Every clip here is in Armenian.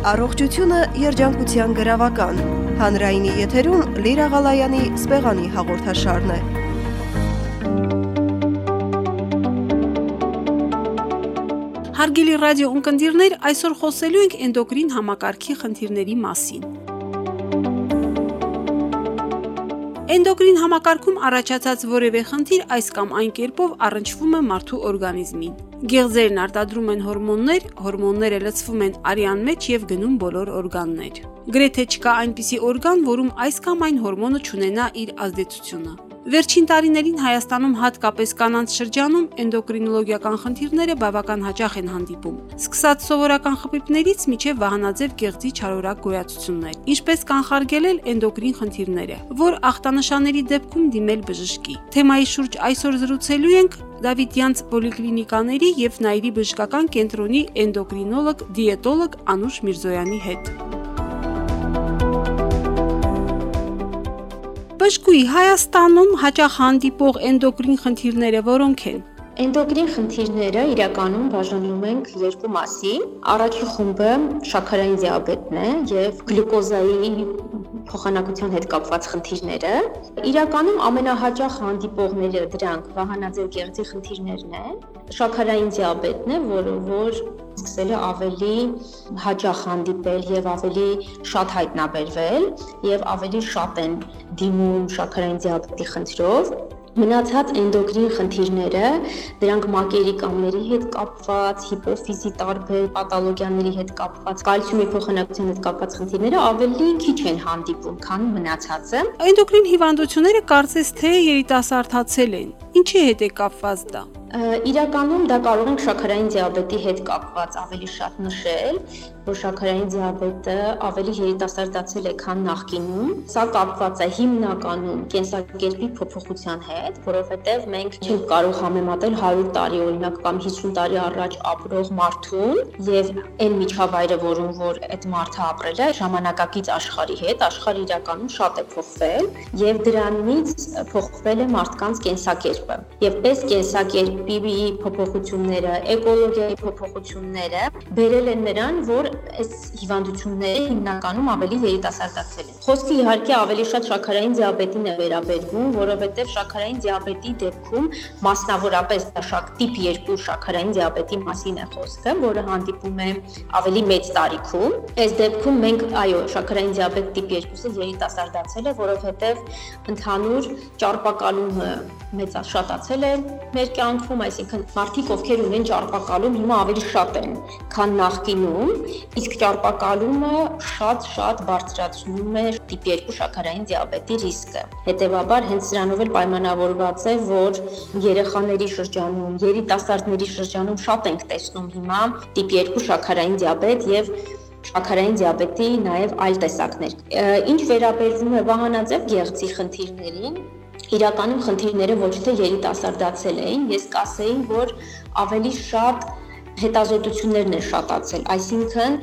Առողջությունը երջանկության գրավական։ Հանրայինի եթերում Լիրա Ղալայանի սպեղանի հաղորդաշարն է։ Հարգելի ռադիո ունկնդիրներ, այսօր խոսելու ենք էնդոկրին համակարգի խնդիրների մասին։ Էնդոկրին համակարգում առաջացած որևէ խնդիր այս կամ այն կերպով առնչվում է մարդու օրգանիզմին։ Գեղձերն արտադրում են հորմոններ, հորմոնները լցվում են արյան մեջ եւ գնում բոլոր օրգաններ։ Գրեթե չկա այնպիսի օրգան, որում այս կամ այն հորմոնը չունենա իր ազդեցությունը։ Վերջին տարիներին Հայաստանում հատկապես կանանց շրջանում էնդոկրինոլոգիական խնդիրները բավական հաճախ են հանդիպում։ Սկսած սովորական խփիպներից միջև վահանաձև գեղձի չարորակ գոյացություններ, ինչպես կանխարգելել էնդոկրին խնդիրները, որ ախտանշանների դեպքում դիմել բժշկի։ Թեմայի շուրջ այսօր զրուցելու ենք Դավիթյանց պոլիկլինիկաների եւ Նայիրի բժշկական կենտրոնի էնդոկրինոլոգ, դիետոլոգ Անուշ Միրզոյանի հետ։ Բժշկուի Հայաստանում հաճախ հանդիպող էնդոկրին խնդիրները որոնք են։ Էնդոկրին խնդիրները իրականում բաժանվում են երկու մասի։ Առաջի խումբը շաքարային դիաբետն է եւ գլյուկոզայի փոխանակության հետ կապված խնդիրները։ Իրականում ամենահաճախ հանդիպողները դրանք վահանաձև գեղձի խնդիրներն են, շաքարային դիաբետն է, որը որ սկսել է ավելի հաճախ հանդիպել եւ ավելի շատ հայտնաբերվել եւ ավելի շատ են դիմում շաքարային դիաբետի խնդրով Մնացած էնդոկրին խնդիրները, դրանք մակերի կամների հետ կապված, հիպոֆիզի տարբեր պաթոլոգիաների հետ կապված, կալցիումի փոխանակության հետ կապված խնդիրները ավելի քիչ են հանդիպում, քան մնացածը։ Էնդոկրին հիվանդությունները կարծես թե երիտասարդացել են։ Ինչի հետ է կապված դա։ Իրականում դա կարող ենք շաքարային դիաբետի հետ կապված ավելի շատ նշել, որ շաքարային դիաբետը ավելի երիտասարդացել է, քան նախկինում։ Սա կապված է հիմնականում կենսակերպի փոփոխության հետ, որովհետև մենք չենք կարող համեմատել 100 տարի օրինակ կամ 50 տարի առաջ ապրող մարդուն եւ այն միջավայրը, որում որ այդ մարդը ապրել է ժամանակակից աշխարհի հետ, աշխարհը իրականում շատ է փոխվել եւ դրանից փոխվել է մարդկանց կենսակերպը։ Եվ այս կենսակերպ պիբիի փոփոխությունները, էկոլոգիայի փոփոխությունները բերել են նրան, որ այս հիվանդությունները հիմնականում ավելի երիտասարդացել են։ Խոսքը իհարկե ավելի շատ շաքարային դիաբետին է վերաբերվում, որովհետև շաքարային դիաբետի դեպքում մասնավորապես շակ տիպ 2 շաքարային դիաբետի մասին է խոսքը, որը հանդիպում է ավելի մեծ տարիքում։ Այս դեպքում մենք այո, շաքարային դիաբետ տիպ 2-ը երիտասարդացել է, որովհետև ընդհանուր ճարպակալումը մեծաշատացել է մեր կյանքում փոխվում, այսինքն մարդիկ, ովքեր ունեն ճարպակալում, հիմա ավելի շատ են, քան նախկինում, իսկ ճարպակալումը շատ-շատ բարձրացնում է տիպ 2 շաքարային դիաբետի ռիսկը։ Հետևաբար հենց սրանով էլ պայմանավորված է, որ երեխաների շրջանում, երիտասարդների շրջանում շատ ենք տեսնում հիմա տիպ 2 շաքարային դիաբետ եւ շաքարային դիաբետի նաև այլ տեսակներ։ Ինչ վերաբերվում է վահանաձև գեղձի խնդիրներին, իրականում խնդիրները ոչ թե երիտասարդացել էին, ես կասեի, որ ավելի շատ հետազոտություններն են շատացել, այսինքն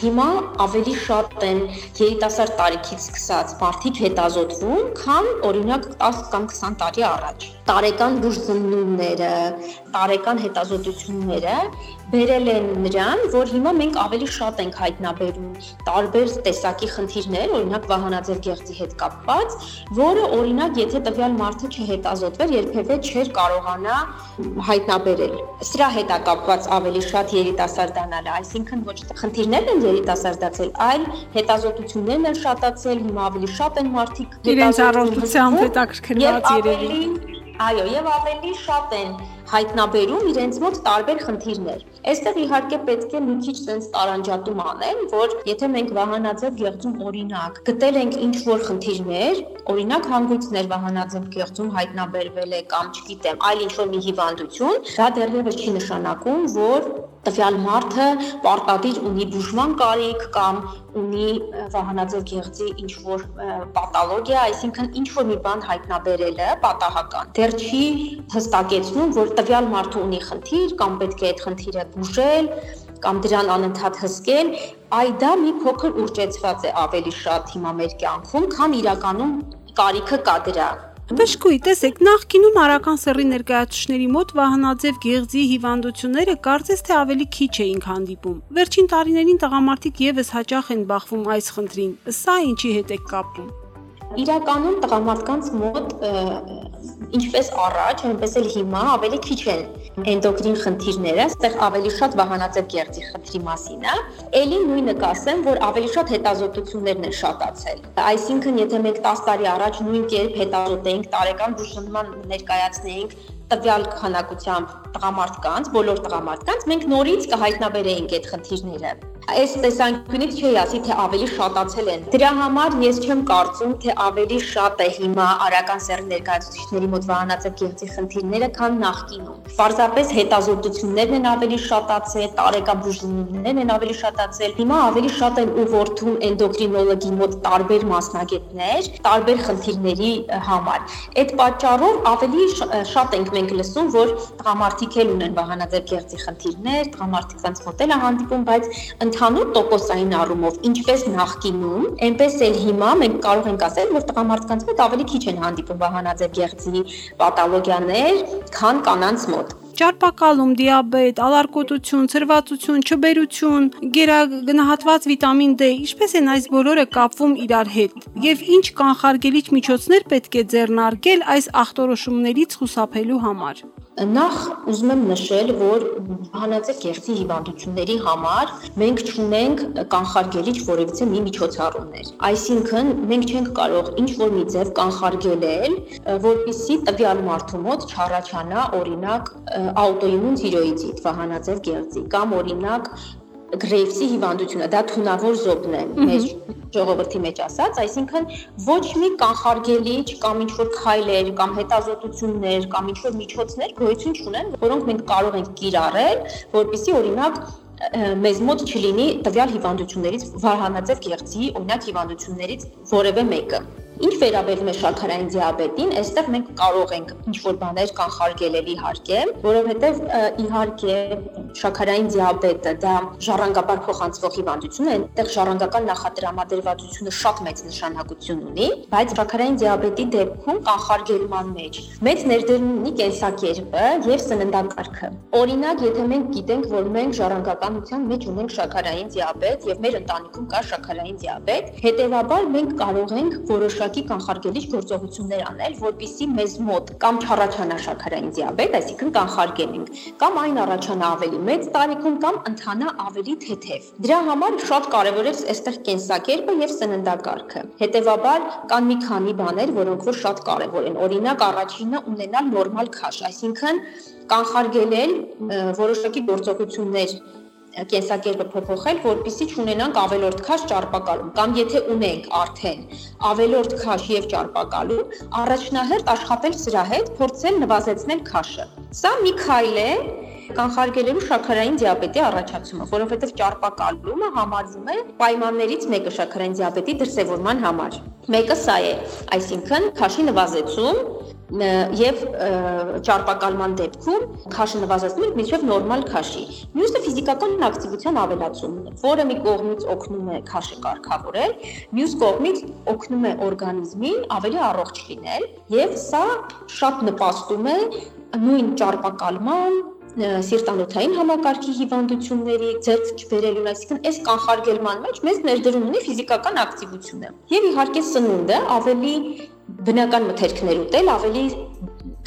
Հիմա ավելի շատ են երիտասարդ տարիքից սկսած մարդիկ հետազոտվում, քան օրինակ 10 կամ 20 տարի առաջ։ Տարեկան բուժզննումները, տարեկան հետազոտությունները բերել են նրան, որ հիմա մենք ավելի շատ ենք հայտնաբերում տարբեր տեսակի խնդիրներ, օրինակ վահանաձև գեղձի հետ կապված, որը օրինակ եթե տվյալ մարդը չհետազոտվեր, երբևէ չէր կարողանա հայտնաբերել։ Սրա հետ է կապված ավելի շատ երիտասարդանալը, այսինքն ոչ թե խնդիրներն են երիտասարդացել, այլ հետազոտություններն են շատացել, հիմա ավելի շատ են մարդիկ իրենց առողջությամբ հետաքրքրված երևի Այո, եւ ավելի շատ են հայտնաբերում իրենց մոտ տարբեր խնդիրներ։ Այստեղ իհարկե պետք է մի քիչ sense տարանջատում անել, որ եթե մենք վահանաձև գեղձում օրինակ գտել ենք ինչ որ խնդիրներ, օրինակ հանգույցներ վահանաձև գեղձում հայտնաբերվել է կամ չգիտեմ, այլ ինչ որ մի հիվանդություն, դա դեռևս չի նշանակում, որ տվյալ մարդը պարտադիր ունի բուժման կարիք կամ ունի վահանաձև գեղձի ինչ որ պաթոլոգիա, այսինքն ինչ որ մի բան հայտնաբերելը պատահական։ Դեռ չի հստակեցնում, որ տվյալ մարդը ունի խնդիր կամ պետք է այդ խնդիրը բուժել կամ դրան անընդհատ հսկել, այ դա մի փոքր ուռճեցված է ավելի շատ հիմա մեր կյանքում, քան իրականում կարիքը կա դրա Բժշկուի, տեսեք, նախկինում արական սեռի ներկայացուցիչների մոտ վահանաձև գեղձի հիվանդությունները կարծես թե ավելի քիչ էին հանդիպում։ Վերջին տարիներին տղամարդիկ եւս հաճախ են բախվում այս խնդրին։ Սա ինչի հետ է կապվում։ Իրականում տղամարդկանց մոտ ինչպես առաջ, այնպես էլ հիմա ավելի քիչ են էնդոկրին խնդիրները, այստեղ ավելի շատ վահանաձև գեղձի խնդրի մասին է։ Էլի նույնը կասեմ, որ ավելի շատ հետազոտություններն են շատացել։ Այսինքն, եթե մենք 10 տարի առաջ նույն կերպ հետազոտեինք, տարեկան բուժման ներկայացնեինք տվյալ քանակությամբ տղամարդկանց, բոլոր տղամարդկանց, մենք նորից կհայտնաբերեինք այդ խնդիրները այս տեսանկյունից չի ասի, թե ավելի շատացել են։ Դրա համար ես չեմ կարծում, թե ավելի շատ է հիմա արական սեռի ներկայացուցիչների մոտ վահանաձև գեղձի խնդիրները, քան նախկինում։ Պարզապես հետազոտություններն են ավելի շատացել, տարեկաբուժումներն են ավելի շատացել։ Հիմա ավելի շատ են ուղղորդում էնդոկրինոլոգի մոտ տարբեր մասնագետներ, տարբեր խնդիրների համար։ Այդ պատճառով ավելի շատ ենք մենք լսում, որ տղամարդիկ էլ ունեն վահանաձև գեղձի խնդիրներ, տղամարդիկ ոնց մոդել է հանդիպում, բայց ընդհանուր տոկոսային առումով, ինչպես նախկինում, այնպես էլ հիմա մենք կարող ենք ասել, որ տղամարդկանց մոտ ավելի քիչ են հանդիպում վահանաձև գեղձի պաթոլոգիաներ, քան կանանց մոտ ճարպակալում, դիաբետ, ալարկոտություն, ցրվածություն, չբերություն, գերագնահատված վիտամին D, ինչպես են այս բոլորը կապվում իրար հետ եւ ինչ կանխարգելիչ միջոցներ պետք է ձեռնարկել այս ախտորոշումներից խուսափելու համար։ Նախ ուզում եմ նշել, որ հանածե կեղծի հիվանդությունների համար մենք չունենք կանխարգելիչ որևիցե մի միջոցառումներ։ Այսինքն մենք չենք կարող ինչ որ մի ձև կանխարգելել, որpիսի տվյալ մարդու մոտ չառաջանա օրինակ աուտոիմուն թիրոիդիտ, վահանաձև գեղձի կամ օրինակ գրեյվսի հիվանդությունը, դա թունավոր զոբն է մեր ժողովրդի մեջ ասած, այսինքն ոչ մի կանխարգելիչ կամ ինչ որ քայլեր կամ հետազոտություններ կամ ինչ որ միջոցներ գոյություն չունեն, որոնք մենք կարող ենք կիրառել, որpիսի օրինակ մեզ մոտ չլինի տվյալ հիվանդություններից վարհանաձև գեղձի օրինակ հիվանդություններից որևէ մեկը Ինչ վերաբերում է շաքարային դիաբետին, այստեղ մենք կարող ենք ինչ-որ բաներ կանխարգելել իհարկե, որովհետև իհարկե շաքարային դիաբետը դա ժառանգապար փոխանցվող հիվանդություն է, այնտեղ ժառանգական նախատրամադրվածությունը շատ մեծ նշանակություն ունի, բայց շաքարային դիաբետի դեպքում կանխարգելման մեջ մեծ ներդրում ունի կենսակերպը եւ սննդակարգը։ Օրինակ, եթե մենք գիտենք, որ մենք ժառանգականության մեջ ունենք շաքարային դիաբետ եւ մեր ընտանիքում կա շաքարային դիաբետ, հետեւաբար մենք կարող ենք որոշակ որոշակի կանխարգելիչ գործողություններ անել, որpիսի մեզ մոտ կամ չառաջանա շաքարային դիաբետ, այսինքն կանխարգելենք, կամ այն առաջանա ավելի մեծ տարիքում կամ ընթանա ավելի թեթև։ Դրա համար շատ կարևոր է այստեղ կենսակերպը եւ սննդակարգը։ Հետևաբար կան մի քանի բաներ, որոնք որ շատ կարևոր են։ Օրինակ առաջինը ունենալ նորմալ քաշ, այսինքն կանխարգելել որոշակի գործողություններ կենսակերպը փոփոխել, որpիսի չունենանք ավելորդ քաշ ճարպակալում կամ եթե ունենք արդեն ավելորդ քաշ եւ ճարպակալում, առաջնահերթ աշխատել սրա հետ, փորձել նվազեցնել քաշը։ Սա մի քայլ է կանխարգելելու շաքարային դիաբետի առաջացումը, որովհետև ճարպակալումը համարվում է պայմաններից մեկը շաքարային դիաբետի դրսևորման համար։ Մեկը սա է, այսինքն քաշի նվազեցում եւ ճարպակալման դեպքում քաշը նվազեցնում ենք մինչեւ նորմալ քաշի։ Մյուսը ֆիզիկական ակտիվության ավելացումն է, որը մի կողմից օգնում է քաշը կարգավորել, մյուս կողմից օգնում է օրգանիզմին ավելի առողջ լինել եւ սա շատ նպաստում է նույն ճարպակալման սիրտանոթային համակարգի հիվանդությունների ձեռք չբերելուն, այսինքն այս կանխարգելման մեջ մեծ ներդրում ունի ֆիզիկական ակտիվությունը։ Եվ իհարկե սնունդը ավելի բնական մթերքներ ուտել, ավելի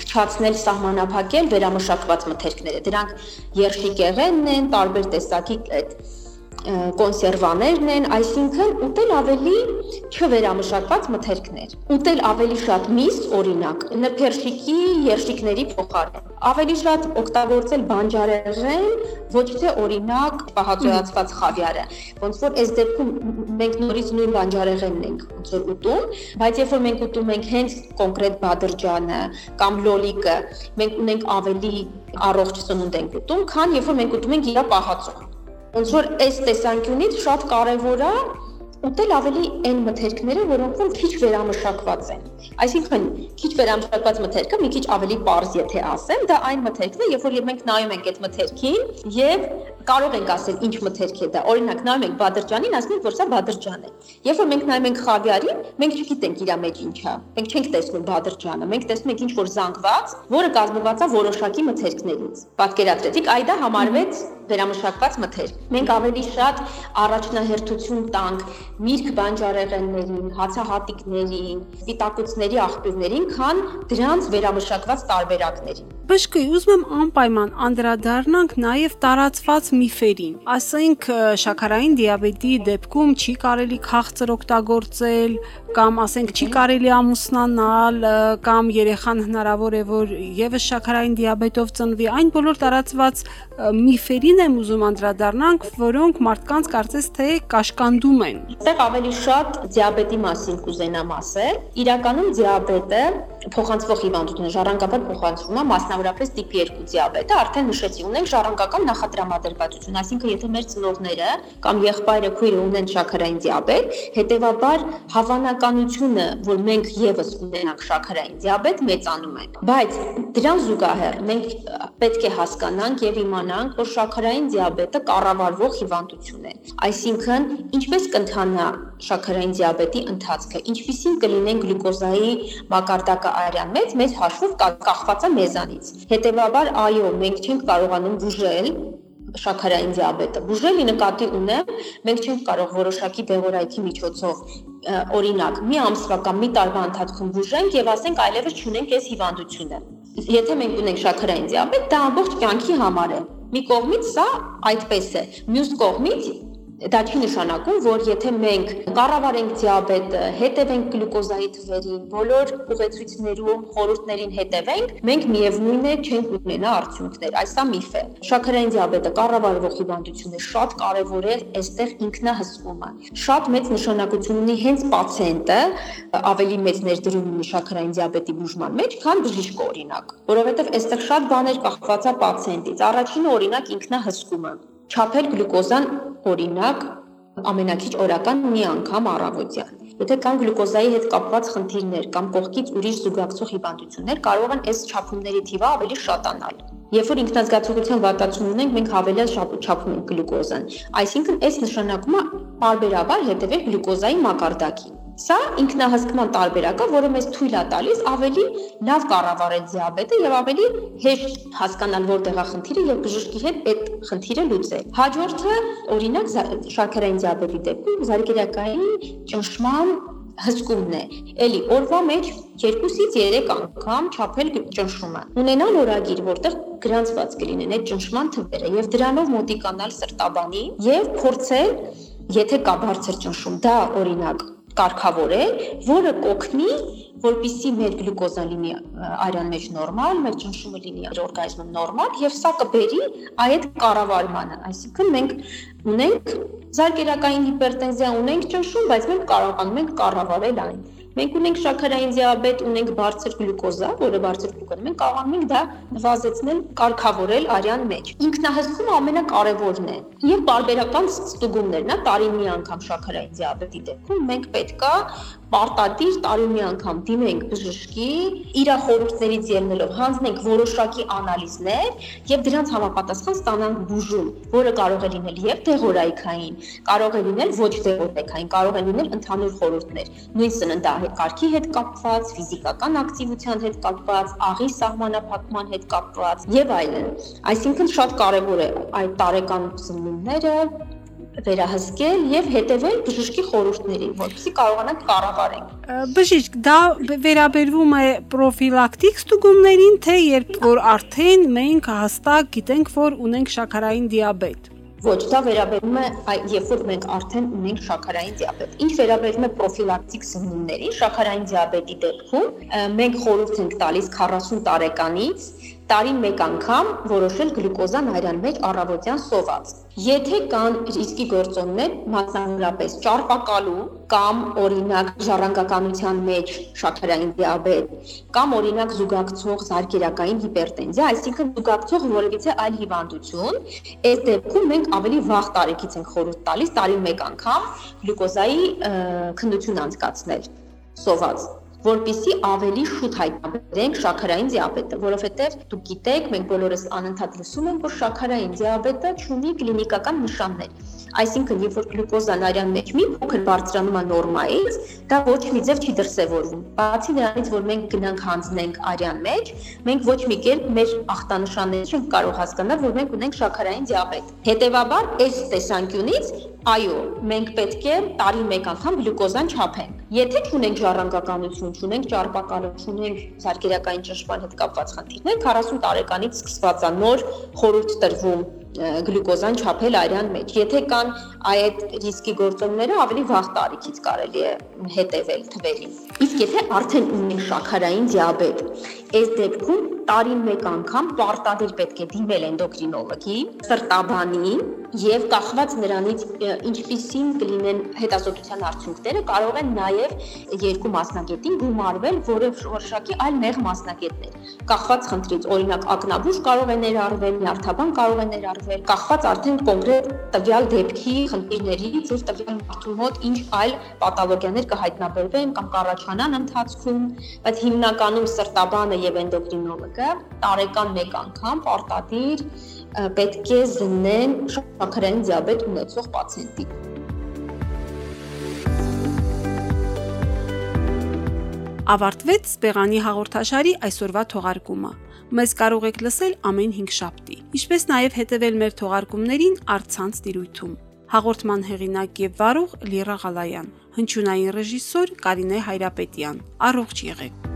քչացնել, սահմանափակել վերամշակված մթերքները։ Դրանք երշիկեղենն են, տարբեր տեսակի այդ կոնսերվաներն են, այսինքն ուտել ավելի չվերամշակված մթերքներ։ Ուտել ավելի շատ միս, օրինակ, նրբերշիկի երշիկների փոխարեն։ Ավելի շատ օգտագործել բանջարեղեն, ոչ թե օրինակ պահածոյացված խավիարը։ Ոնց որ այս դեպքում մենք նորից նույն բանջարեղենն ենք ոնց որ ուտում, բայց երբ որ մենք ուտում ենք հենց կոնկրետ բադրջանը կամ լոլիկը, մենք ունենք ավելի առողջ սնունդ ենք ուտում, քան երբ որ մենք ուտում ենք իր պահածո Ոնց որ այս տեսանկյունից շատ կարևոր է ուտել ավելի այն մթերքները, որոնք որ քիչ վերամշակված են։ Այսինքն, քիչ վերամշակված մթերքը մի քիչ ավելի པարզ եթե ասեմ, դա այն մթերքն է, երբ որ մենք նայում ենք այդ մթերքին եւ կարող ենք ասել ինչ մթերք է դա։ Օրինակ նայում ենք բադրջանին, ասում ենք որ սա բադրջան է։ Երբ որ մենք նայում ենք խավիարին, մենք չգիտենք իր մեջ ինչ է։ Մենք չենք տեսնում բադրջանը, մենք տեսնում ենք ինչ որ զանգված, որը կազմված է որոշակի մթերքներից։ Պատկերացրեցիք, այ դա համարվեց վերամշակված մթերք։ Մենք ավելի շատ առաջնահերթություն տանք միրգ բանջարեղեններին, հացահատիկներին, սպիտակուցների աղբյուրներին, քան դրանց վերամշակված տարբերակներին։ Բժշկի, ուզում եմ անպայման անդրադառնանք նաև տարածված միֆերին։ Ասենք շաքարային դիաբետի դեպքում չի կարելի քաղցր օգտագործել, կամ ասենք չի կարելի ամուսնանալ, կամ երեխան հնարավոր է որ եւս շաքարային դիաբետով ծնվի։ Այն բոլոր տարածված միֆերին եմ ուզում անդրադառնանք, որոնք մարդկանց կարծես թե կաշկանդում են։ Այստեղ ավելի շատ դիաբետի մասին կուզենամ ասել։ Իրականում դիաբետը փոխանցվող հիվանդություն, ժառանգական փոխանցվում է, մասնավորապես տիպ 2 դիաբետը, արդեն նշեցի, ունենք ժառանգական նախատրամադրվածություն, այսինքն եթե մեր ծնողները կամ եղբայրը քույրը ունեն շաքարային դիաբետ, հետեւաբար հավանականությունը, որ մենք եւս ունենանք շաքարային դիաբետ, մեծանում է։ Բայց դրան զուգահեռ մենք պետք է հասկանանք եւ իմանանք, որ շաքարային դիաբետը կառավարվող հիվանդություն է։ Այսինքն, ինչպես կընթանա շաքարային դիաբետի ընթացքը, ինչպիսին կլինեն գլյուկոզայի մակարդակը արյան մեծ, մեծ հաշվով կախված է մեզանից։ Հետևաբար, այո, մենք չենք կարողանում բուժել շաքարային դիաբետը։ Բուժելի նկատի ունեմ, մենք չենք կարող որոշակի դեղորայքի միջոցով օրինակ մի ամսվա կամ մի տարվա ընթացքում բուժենք եւ ասենք այլևս չունենք այս հիվանդությունը։ Եթե մենք ունենք շաքարային դիաբետ, դա ամբողջ կյանքի համար է։ Մի կողմից սա այդպես է, մյուս կողմից Դա չի նշանակում, որ եթե մենք կառավարենք դիաբետը, հետևենք գլյուկոզայի թվերին, բոլոր ուղեցույցներում, խորհուրդներին հետևենք, մենք միևնույն է չենք ունենա արդյունքներ։ Այս է միֆ է։ Շաքարային դիաբետը կառավարվող հիվանդություն է, շատ կարևոր է այստեղ ինքնահսկումը։ Շատ մեծ նշանակություն ունի հենց պացիենտը, ավելի մեծ ներդրում ունի շաքարային դիաբետի բուժման մեջ, քան բժիշկը օրինակ, որովհետև այստեղ շատ բաներ կախված է պացիենտից։ Առաջինը օրինակ ինքնահսկումը չափել գլյուկոզան օրինակ ամենակիչ օրական մի անգամ առավոտյան։ Եթե կան գլյուկոզայի հետ կապված խնդիրներ կամ կողքից ուրիշ զուգակցող հիվանդություններ, կարող են այս չափումների թիվը ավելի շատանալ։ Երբ որ ինքնազգացողության վատացում ունենք, մենք հավելյալ չափում ենք գլյուկոզան։ Այսինքն, այս նշանակում է բարբերաբար հետևել գլյուկոզայի մակարդակին։ Սա ինքնահսկման տարբերակը, որը մեզ թույլ է տալիս ավելի լավ կառավարել դիաբետը եւ ավելի հեշտ հասկանալ որտեղ է խնդիրը եւ բժշկի հետ այդ խնդիրը լուծել։ Հաջորդը, օրինակ, շաքարային դիաբետի դեպքում զարգերակային ճնշման հսկումն է։ Էլի օրվա մեջ 2-ից 3 անգամ չափել ճնշումը։ Ունենալ օրագիր, որտեղ գրանցված կլինեն այդ ճնշման թվերը եւ դրանով մոտիկանալ սրտաբանի եւ փորձել Եթե կա բարձր ճնշում, դա օրինակ կարգավորել, որը կօգնի, որպիսի մեր գլյուկոզան լինի արյան մեջ նորմալ, մեր ճնշումը լինի օրգանիզմում նորմալ եւ սա կբերի այդ կառավարմանը։ Այսինքն մենք ունենք զարգերակային հիպերտենզիա, ունենք ճնշում, բայց մենք կարողանում ենք կառավարել այն։ Մենք ունենք շաքարային դիաբետ, ունենք բարձր գլյուկոզա, որը բարձր գլյուկոզ մենք կարողանում ենք դա նվազեցնել, կարգավորել արյան մեջ։ Ինքնահսկումը ամենակարևորն է։ Եվ բարբերական ստուգումներն է տարին մի անգամ շաքարային դիաբետի դեպքում մենք պետքա պարտադիր տարին մի անգամ դիմենք բժշկի, իր խորհուրդներից ելնելով հանձնենք որոշակի անալիզներ եւ դրանց համապատասխան ստանանք բուժում, որը կարող է լինել եւ դեղորայքային, կարող է լինել ոչ դեղորայքային, կարող է լինել ընդհանուր խորհուրդներ։ Նույն սննդակարգի հետ կապված, ֆիզիկական ակտիվության հետ կապված, աղի սահմանափակման հետ կապված եւ այլն։ Այսինքն շատ կարեւոր է այդ տարեկան սնունդները վերահսկել եւ հետեւել բժշկի խորհուրդներին, որովհետեւ կարողանանք կառավարենք։ Բժիշկ, դա վերաբերվում է պրոֆիլակտիկ ստուգումներին, թե երբ որ արդեն մենք հստակ գիտենք, որ ունենք շաքարային դիաբետ։ Ոչ, դա վերաբերում է երբ որ մենք արդեն ունենք շաքարային դիաբետ։ Ինչ վերաբերում է պրոֆիլակտիկ սնունդներին, շաքարային դիաբետի դեպքում մենք խորհուրդ ենք տալիս 40 տարեկանից տարին մեկ անգամ որոշել գլյուկոզան արյան մեջ առավոտյան սոված։ Եթե կան ռիսկի գործոններ, մասնավորապես ճարպակալու կամ օրինակ ժառանգականության մեջ շաքարային դիաբետ կամ օրինակ զուգակցող զարգերակային հիպերտենզիա, այսինքն զուգակցող որևիցե այլ հիվանդություն, այս դեպքում մենք ավելի վաղ տարեկից ենք խորհուրդ տալիս տարին մեկ անգամ գլյուկոզայի քննություն անցկացնել սոված որpիսի ավելի շուտ հայտնաբերենք շաքարային դիաբետը, որովհետև դուք գիտեք, մենք բոլորս անընդհատ լսում ենք, որ շաքարային դիաբետը ունի կլինիկական նշաններ Այսինքն, երբ որ գլյուկոզան արյան մեջ մի փոքր բարձրանում է նորմայից, դա ոչ մի ձև չի դրսևորվում։ Բացի դրանից, որ մենք գնանք հանձնենք արյան մեջ, մենք ոչ մի կերպ մեր ախտանշանները չենք կարող հասկանալ, որ մենք ունենք շաքարային դիաբետ։ Հետևաբար, այս տեսանկյունից Այո, մենք պետք է տարի մեկ անգամ գլյուկոզան չափենք։ Եթե չունենք ժառանգականություն, չունենք ճարպակալություն, չունենք սարքերակային ճնշման հետ կապված խնդիրներ, 40 տարեկանից սկսված է նոր խորհուրդ տրվում գլյուկոզան չափել արյան մեջ։ Եթե կան այդ ռիսկի գործոնները, ավելի վաղ տարիքից կարելի է հետևել թվերին։ Իսկ եթե արդեն ունենք շաքարային դիաբետ, այս դեպքում տարին մեկ անգամ պարտադիր պետք է դիմել էնդոկրինոլոգի, սրտաբանի եւ կախված նրանից ինչպիսին կլինեն հետազոտության արդյունքները, կարող են նաեւ երկու մասնագետին գումարվել որոշակի այլ նեղ մասնագետներ։ Կախված խնդրից, օրինակ ակնաբուժ կարող է ներառվել, նյարդաբան կարող է ներառվել, կախված արդեն կոնկրետ տվյալ դեպքի խնդիրներից եւ տվյալ մարդու մոտ ինչ այլ պաթոլոգիաներ կհայտնաբերվեն կամ կառաջանան ընթացքում, բայց հիմնականում սրտաբանը եւ էնդոկրինոլոգը տարեկան մեկ անգամ պարտադիր պետք է զննեն շաքարային դիաբետ ունեցող պացիենտի։ Ավարտվեց Սպեղանի հաղորդաշարի այսօրվա թողարկումը։ Մեզ կարող եք լսել ամեն 5 շաբթի։ Ինչպես նաև հետևել մեր թողարկումներին առցանց տիրույթում։ Հաղորդման հեղինակ եւ վարող Լիրա Ղալայան, հնչյունային ռեժիսոր Կարինե Հայրապետյան։ Առողջ եղեք։